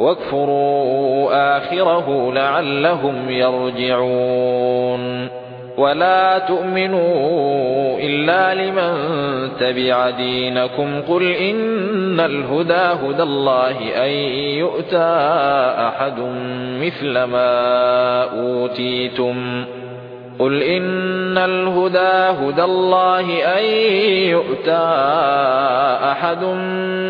واكفروا آخره لعلهم يرجعون. ولا تؤمنوا إلا لمن تبع دينكم. قل إن الهدى هدى الله أن يؤتى أحد مثل ما أوتيتم. قل إن الهدى هدى الله أن يؤتى أحد مثل